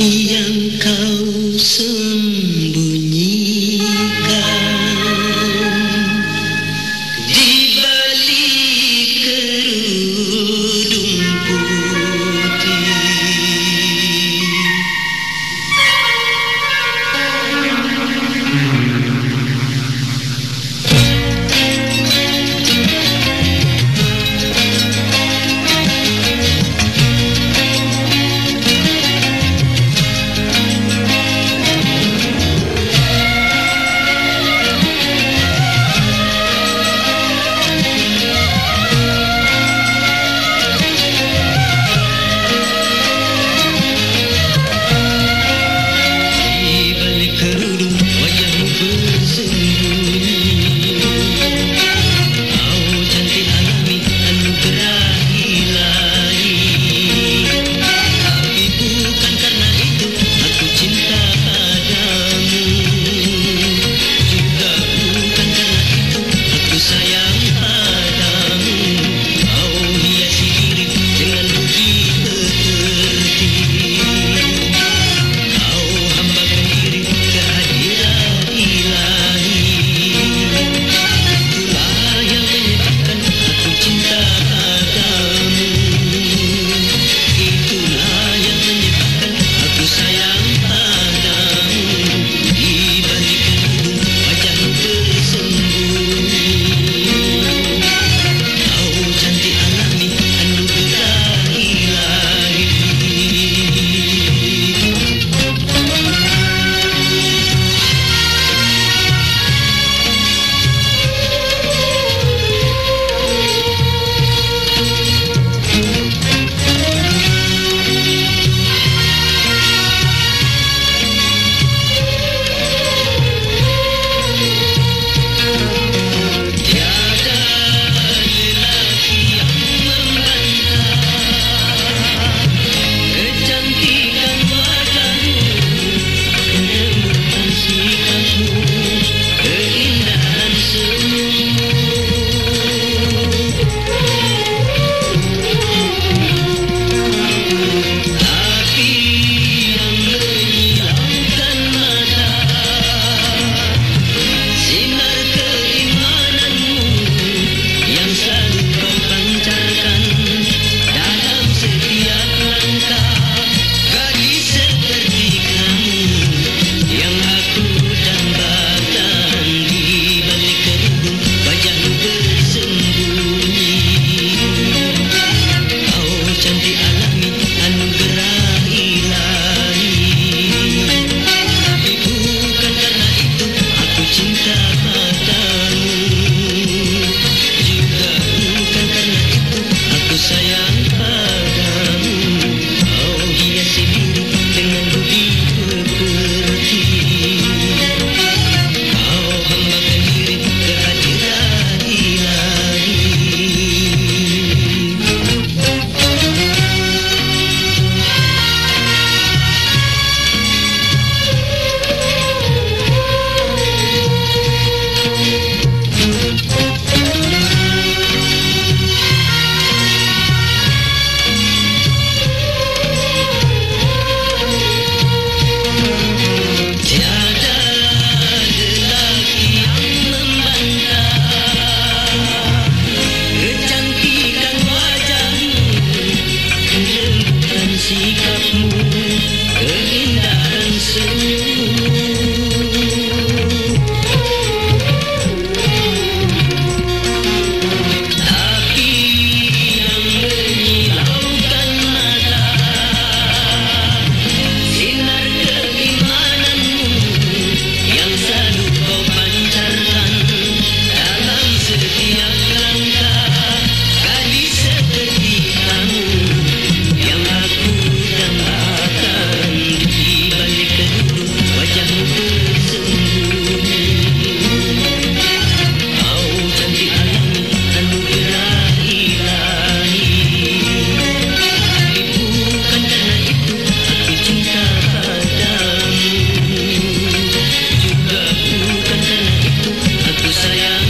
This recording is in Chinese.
yang. Yeah.